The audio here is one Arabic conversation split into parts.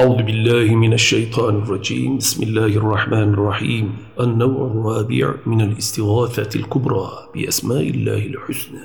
أعوذ بالله من الشيطان الرجيم. بسم الله الرحمن الرحيم. النوع الرابع من الاستغاثة الكبرى بأسماء الله الحسنى.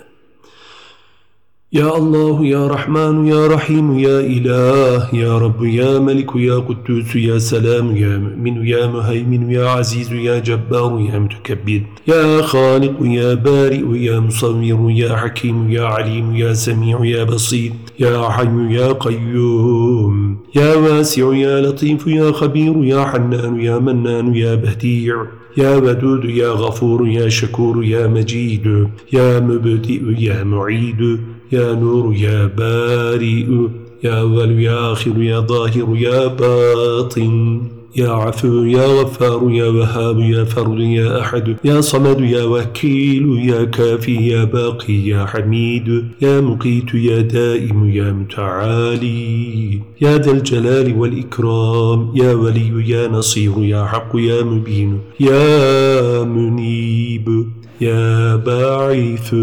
يا الله يا رحمن يا رحيم يا إله يا رب يا ملك يا قدوس يا سلام يا مؤمن يا مهيمن يا عزيز يا جبار يا متكبر يا خالق يا بارئ يا مصور يا حكيم يا عليم يا سميع يا بصير يا حي يا قيوم. يا واسع يا لطيف يا خبير يا حنان يا منان يا بهديع يا ودود يا غفور يا شكور يا مجيد يا مبدئ يا معيد يا نور يا بارئ يا أول يا آخر يا ظاهر يا باطن يا عفو يا غفار يا وهاب يا فرد يا أحد يا صمد يا وكيل يا كافي يا باقي يا حميد يا مقيت يا دائم يا متعالي يا ذا الجلال والإكرام يا ولي يا نصير يا حق يا مبين يا منيب يا باعث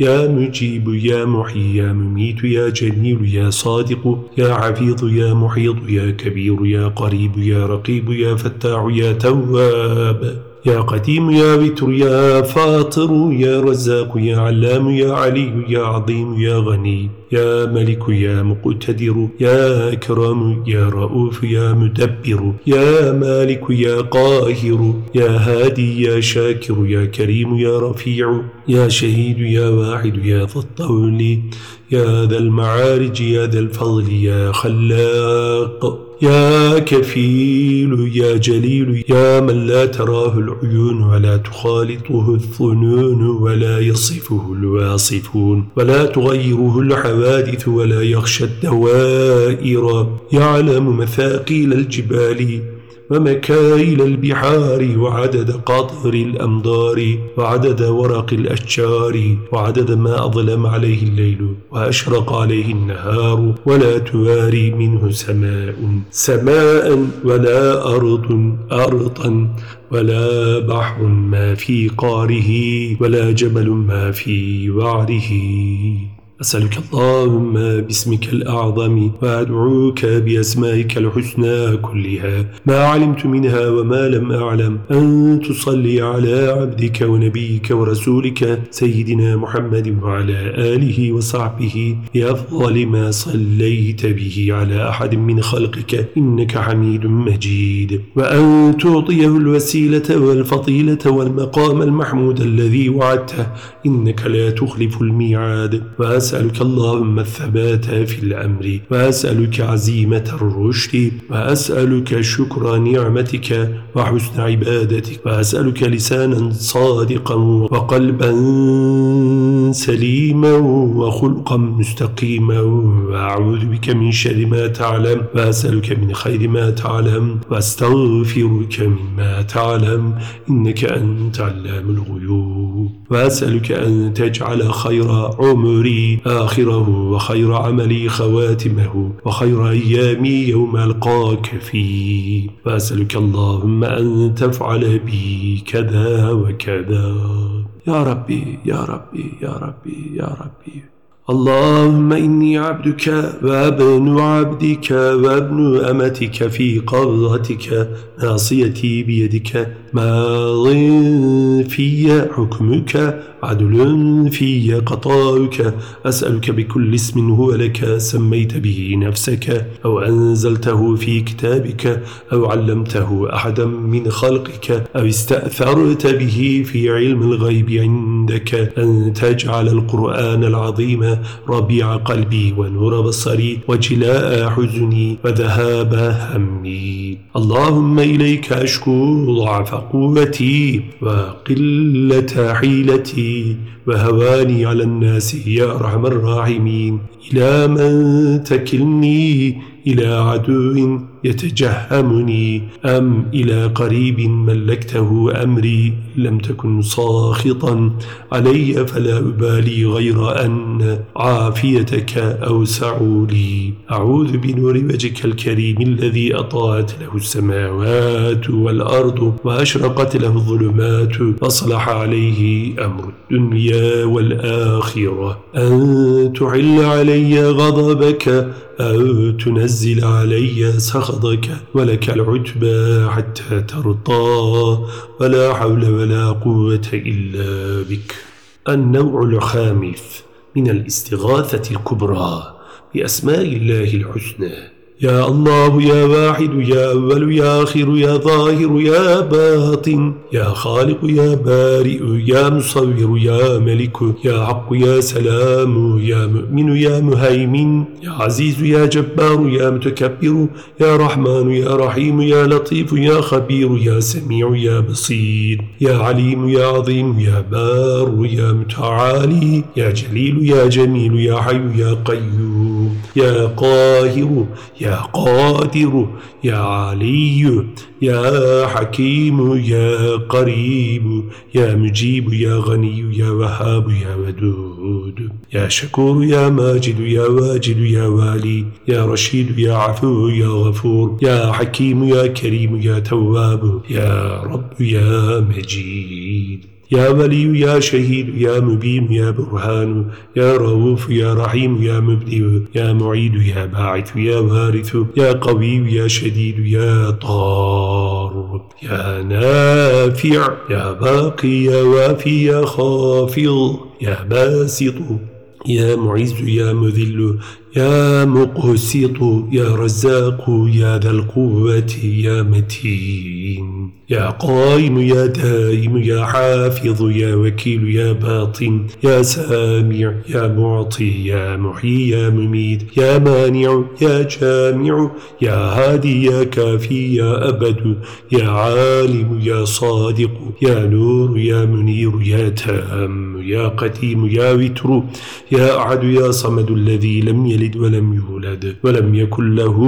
يا مجيب يا محيي يا مميت يا جميل يا صادق يا عفيظ يا محيط يا كبير يا قريب يا رقيب يا فتاح يا تواب يا قديم يا وتر يا فاطر يا رزاق يا علام يا علي يا عظيم يا غني يا ملك يا مقتدر يا أكرم يا رؤوف يا مدبر يا مالك يا قاهر يا هادي يا شاكر يا كريم يا رفيع يا شهيد يا واحد يا الطول يا ذا المعارج يا ذا الفضل يا خلاق يا كفيل يا جليل يا من لا تراه العيون ولا تخالطه الظنون ولا يصفه الواصفون ولا تغيره الحوادث ولا يخشى الدوائر. يعلم مثاقيل الجبال ومكايل البحار وعدد قطر الأمطار وعدد ورق الأشجار وعدد ما أظلم عليه الليل وأشرق عليه النهار ولا تواري منه سماء سماء ولا أرض أرضا ولا بحر ما في قاره ولا جبل ما في وعره أسألك اللهم باسمك الأعظم وأدعوك بأسمائك الحسنى كلها. ما علمت منها وما لم أعلم. أن تصلي على عبدك ونبيك ورسولك سيدنا محمد وعلى آله وصحبه. بأفضل ما صليت به على أحد من خلقك. إنك حميد مجيد. وأن تعطيه الوسيلة والفضيلة والمقام المحمود الذي وعدته. إنك لا تخلف الميعاد. وأسألك اللهم الثبات في الأمر وأسألك عزيمة الرشد وأسألك شكر نعمتك وحسن عبادتك وأسألك لسانا صادقا وقلبا سليما وخلقا مستقيما وأعوذ بك من شر ما تعلم وأسألك من خير ما تعلم وأستغفرك مما تعلم إنك أنت علام الغيوب. وأسألك أن تجعل خير عمري آخره وخير عملي خواتمه وخير أيامي يوم ألقاك فيه. وأسألك اللهم أن تفعل بي كذا وكذا. يا ربي يا ربي يا ربي يا ربي. اللهم إني عبدك وأبن عبدك وابن أمتك في قبضتك ناصيتي بيدك ماض في حكمك عدل في قطاعك أسألك بكل اسم هو لك سميت به نفسك أو أنزلته في كتابك أو علمته أحدا من خلقك أو استأثرت به في علم الغيب عندك. أن تجعل القرآن العظيم ربيع قلبي ونور بصري وجلاء حزني وذهاب همي. اللهم إليك أشكو ضعف. قوتي وقلة حيلتي وهواني على الناس يا أرحم الراحمين. إلى من تكلني إلى عدو يتجهمني؟ أم إلى قريب ملكته أمري لم تكن ساخطا علي فلا أبالي غير أن عافيتك أوسع لي. أعوذ بنور وجهك الكريم الذي أطاعت له السماوات والأرض وأشرقت له الظلمات أصلح عليه أمر الدنيا والآخرة. أن تعل علي غضبك أو تنزل علي سخطك ولك العتبى حتى ترضى ولا حول ولا قوة إلا بك. النوع الخامس من الاستغاثة الكبرى بأسماء الله الحسنى. يا الله يا واحد يا أول يا آخر يا ظاهر يا باطن يا خالق يا بارئ يا مصور يا ملك يا حق يا سلام يا مؤمن يا مهيمن يا عزيز يا جبار يا متكبر يا رحمن يا رحيم يا لطيف يا خبير يا سميع يا بصير يا عليم يا عظيم يا بار يا متعالي يا جليل يا جميل يا حي يا قيوم. يا قاهر يا قادر يا علي يا حكيم يا قريب يا مجيب يا غني يا وهاب يا ودود يا شكور يا ماجد يا واجد يا والي يا رشيد يا عفو يا غفور يا حكيم يا كريم يا تواب يا رب يا مجيد. يا ولي يا شهيد يا مبين يا برهان يا رؤوف يا رحيم يا مبدئ يا معيد يا باعث يا وارث يا قوي يا شديد يا طار يا نافع يا باقي يا وافي يا خافض يا باسط يا معز يا مذل يا مقسط يا رزاق يا ذا القوة يا متين يا قائم يا دائم يا حافظ يا وكيل يا باطن يا سامع يا معطي يا محيي يا مميت يا مانع يا جامع يا هادي يا كافي يا أبد يا عالم يا صادق يا نور يا منير يا تام يا قديم يا وتر يا أعد يا صمد الذي لم يلد يلد ولم يولد ولم يكن له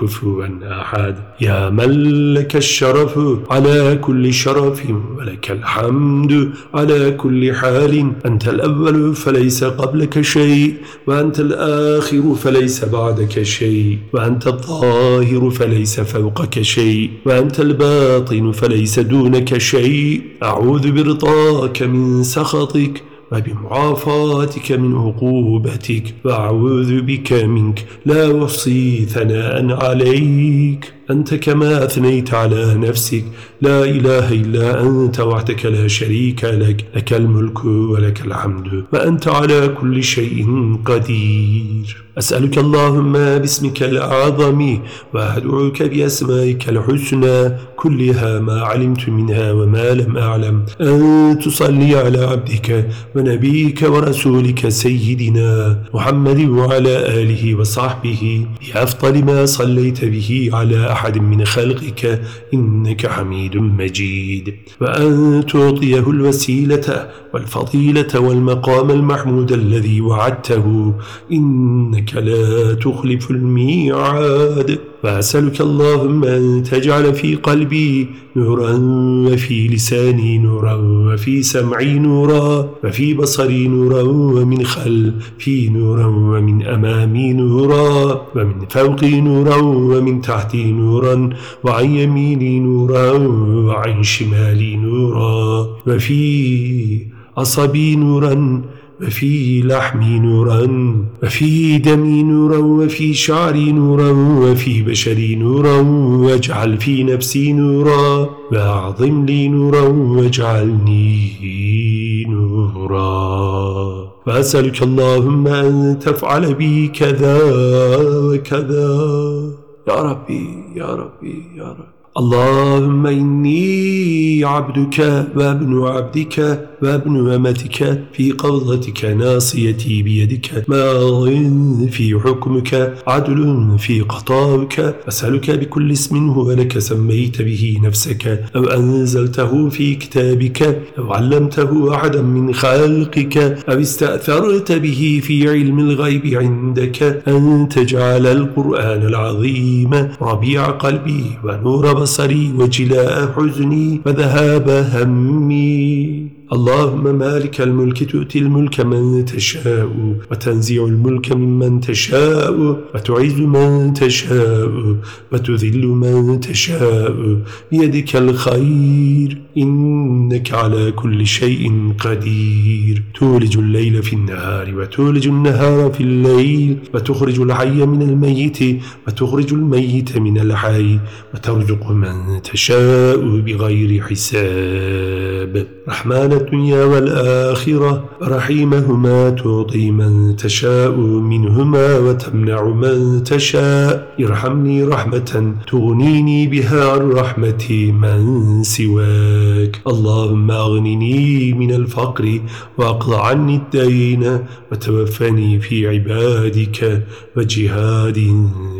كفوا أحد. يا من لك الشرف على كل شرف ولك الحمد على كل حال. أنت الأول فليس قبلك شيء وأنت الآخر فليس بعدك شيء وأنت الظاهر فليس فوقك شيء وأنت الباطن فليس دونك شيء. أعوذ برضاك من سخطك وبمعافاتك من عقوبتك وأعوذ بك منك. لا أحصي ثناء عليك. أنت كما أثنيت على نفسك. لا إله إلا أنت وحدك لا شريك لك. لك الملك ولك الحمد. وأنت على كل شيء قدير. أسألك اللهم باسمك الأعظم وأدعوك بأسمائك الحسنى كلها ما علمت منها وما لم أعلم. أن تصلي على عبدك ونبيك ورسولك سيدنا محمد وعلى آله وصحبه. بأفضل ما صليت به على أحد من خلقك إنك حميد مجيد. وأن تعطيه الوسيلة والفضيلة والمقام المحمود الذي وعدته إنك لا تخلف الميعاد. وأسألك اللهم أن تجعل في قلبي نورا وفي لساني نورا وفي سمعي نورا وفي بصري نورا ومن خلفي نورا ومن أمامي نورا ومن فوقي نورا ومن تحتي نورا وعن يميني نورا وعن شمالي نورا وفي عصبي نورا وفي لحمي نورا وفي دمي نورا وفي شعري نورا وفي بشري نورا واجعل في نفسي نورا وأعظم لي نورا واجعلني نورا. وأسألك اللهم أن تفعل بي كذا وكذا. يا ربي يا ربي يا ربي اللهم إني عبدك وابن عبدك وابن أمتك في قبضتك ناصيتي بيدك. ماض في حكمك عدل في قطاعك أسألك بكل اسم هو لك سميت به نفسك. أو أنزلته في كتابك أو علمته أحدا من خلقك أو استأثرت به في علم الغيب عندك. أن تجعل القرآن العظيم ربيع قلبي ونور بصري وجلاء حزني وذهاب همي. اللهم مالك الملك تؤتي الملك من تشاء وتنزع الملك ممن تشاء وتعز من تشاء وتذل من تشاء. بيدك الخير إنك على كل شيء قدير. تولج الليل في النهار وتولج النهار في الليل وتخرج الحي من الميت وتخرج الميت من الحي وترزق من تشاء بغير حساب. رحمن الدنيا والآخرة رحيمهما تعطي من تشاء منهما وتمنع من تشاء. ارحمني رحمة تغنيني بها عن رحمة من سواك. اللهم أغنني من الفقر وأقض عني الدين وتوفني في عبادك وجهاد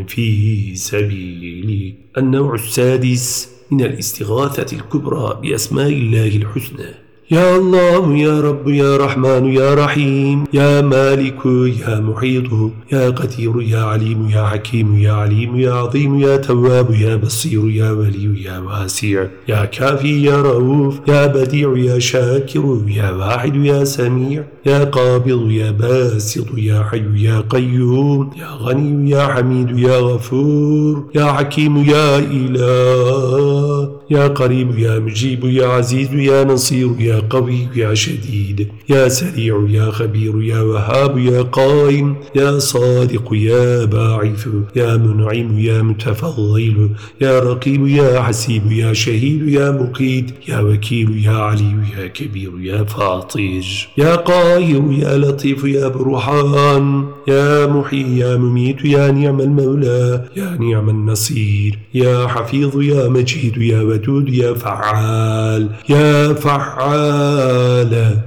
في سبيلك النوع السادس من الاستغاثة الكبرى بأسماء الله الحسنى. يا الله يا رب يا رحمن يا رحيم يا مالك يا محيط يا قدير يا عليم يا حكيم يا عليم يا عظيم يا تواب يا بصير يا ولي يا واسع يا كافي يا رؤوف يا بديع يا شاكر يا واحد يا سميع يا قابض يا باسط يا حي يا قيوم يا غني يا حميد يا غفور يا حكيم يا إله يا قريب يا مجيب يا عزيز يا نصير يا قوي يا شديد يا سريع يا خبير يا وهاب يا قائم يا صادق يا باعث يا منعم يا متفضل يا رقيب يا حسيب يا شهيد يا مقيت يا وكيل يا علي يا كبير يا فاطج يا قاهر يا لطيف يا برهان يا محيي يا مميت يا نعم المولى يا نعم النصير يا حفيظ يا مجيد يا ودود يا فعال يا فعال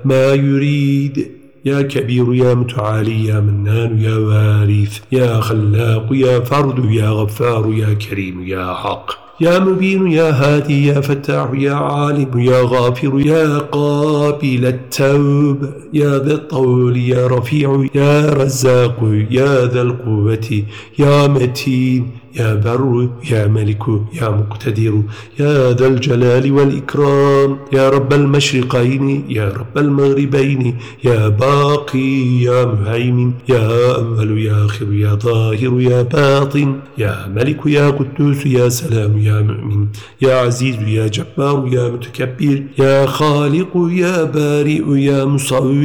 ما يريد. يا كبير يا متعالي يا منان يا وارث يا خلاق يا فرد يا غفار يا كريم يا حق يا مبين يا هادي يا فتاح يا عالم يا غافر يا قابل التوب يا ذا الطول يا رفيع يا رزاق يا ذا القوة يا متين يا بر يا ملك يا مقتدر يا ذا الجلال والإكرام يا رب المشرقين يا رب المغربين يا باقي يا مهيمن يا أول يا آخر يا ظاهر يا باطن يا ملك يا قدوس يا سلام يا مؤمن يا عزيز يا جبار يا متكبر يا خالق يا بارئ يا مصور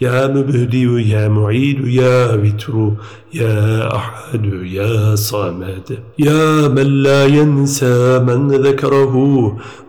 يا مبهدي يا معيد يا وتر يا أحد يا صمد يا من لا ينسى من ذكره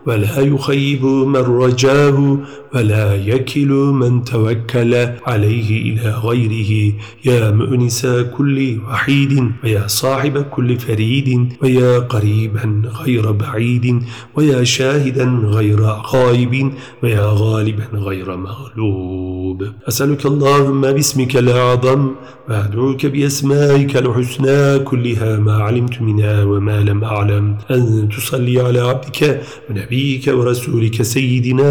ولا يخيب من رجاه. ولا يكل من توكل عليه إلى غيره؟ يا مؤنس كل وحيد ويا صاحب كل فريد ويا قريبا غير بعيد ويا شاهدا غير غائب ويا غالبا غير مغلوب. أسألك اللهم باسمك الأعظم وأدعوك بأسمائك الحسنى كلها ما علمت منها وما لم أعلم. أن تصلي على عبدك ونبيك ورسولك سيدنا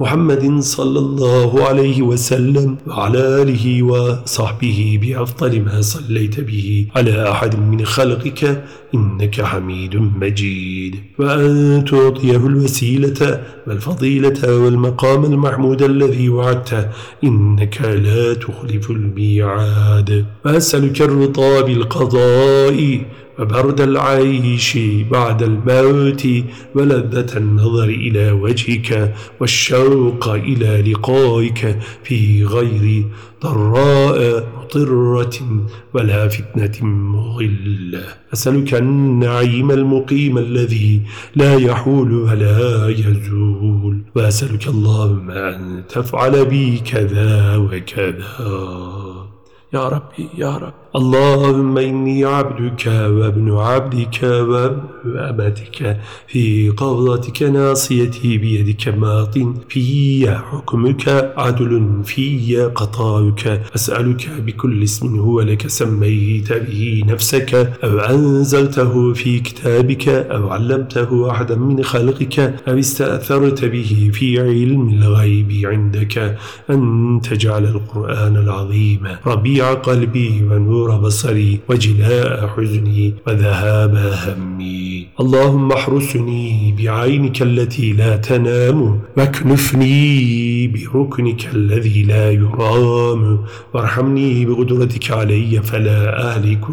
محمد صلى الله عليه وسلم وعلى آله وصحبه بأفضل ما صليت به على أحد من خلقك إنك حميد مجيد. وأن تعطيه الوسيلة والفضيلة والمقام المحمود الذي وعدته إنك لا تخلف الميعاد. وأسألك الرضا بالقضاء وبرد العيش بعد الموت ولذة النظر إلى وجهك والشوق إلى لقائك في غير ضراء مضرة ولا فتنة مغلة أسألك النعيم المقيم الذي لا يحول ولا يزول. وأسألك اللهم أن تفعل بي كذا وكذا. يا ربي يا رب اللهم إني عبدك وابن عبدك وابن أمتك في قبضتك ناصيتي بيدك ماط في حكمك عدل في قطاعك. أسألك بكل اسم هو لك سميت به نفسك أو أنزلته في كتابك أو علمته أحدا من خلقك أو استأثرت به في علم الغيب عندك أن تجعل القرآن العظيم ربيع قلبي ونور ونور بصري وجلاء حزني وذهاب همي. اللهم احرسني بعينك التي لا تنام واكنفني بركنك الذي لا يرام. وارحمني بقدرتك علي فلا أهلك.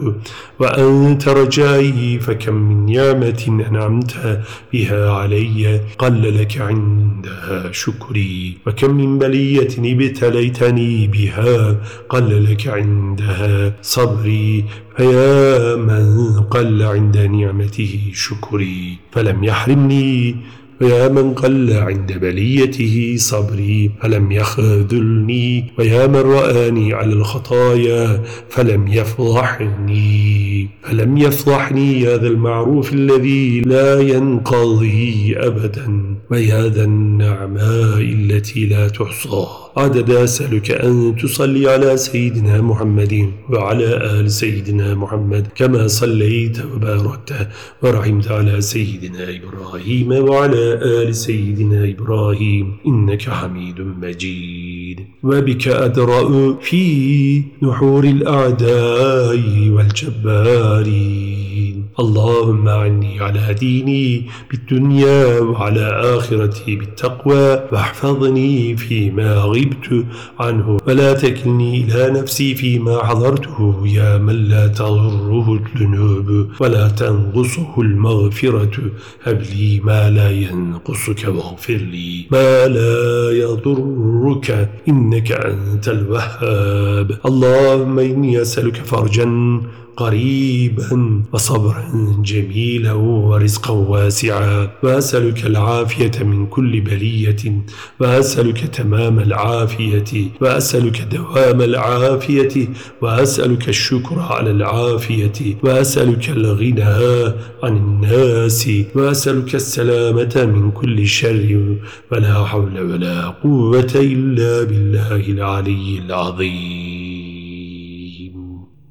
وأنت رجائي فكم من نعمة أنعمت بها علي. قل لك عندها شكري. وكم من بلية ابتليتني بها قل لك عندها صبري فيا من قل عند نعمته شكري. فلم يحرمني ويا من قل عند بليته صبري. فلم يخذلني ويا من رآني على الخطايا فلم يفضحني. فلم يفضحني يا ذا المعروف الذي لا ينقضي أبدا. ويا ذا النعماء التي لا تحصى. عدد أسألك أن تصلي على سيدنا محمد وعلى آل سيدنا محمد كما صليت وباركت ورحمت على سيدنا إبراهيم وعلى آل سيدنا إبراهيم إنك حميد مجيد. وبك أدرأ في نحور الأعداء والجبارين. اللهم عني على ديني بالدنيا وعلى آخرتي بالتقوى واحفظني فيما غبت عنه. ولا تكلني إلى نفسي فيما حضرته يا من لا تضره الذنوب ولا تنقصه المغفرة. هب لي ما لا ينقصك واغفر لي ما لا يضرك. إنك أنت الوهاب. اللهم إني أسألك فرجا قريبا وصبرا جميلا ورزقا واسعا. وأسألك العافية من كل بلية. وأسألك تمام العافية. وأسألك دوام العافية. وأسألك الشكر على العافية. وأسألك الغنى عن الناس. وأسألك السلامة من كل شر. ولا حول ولا قوة إلا بالله العلي العظيم.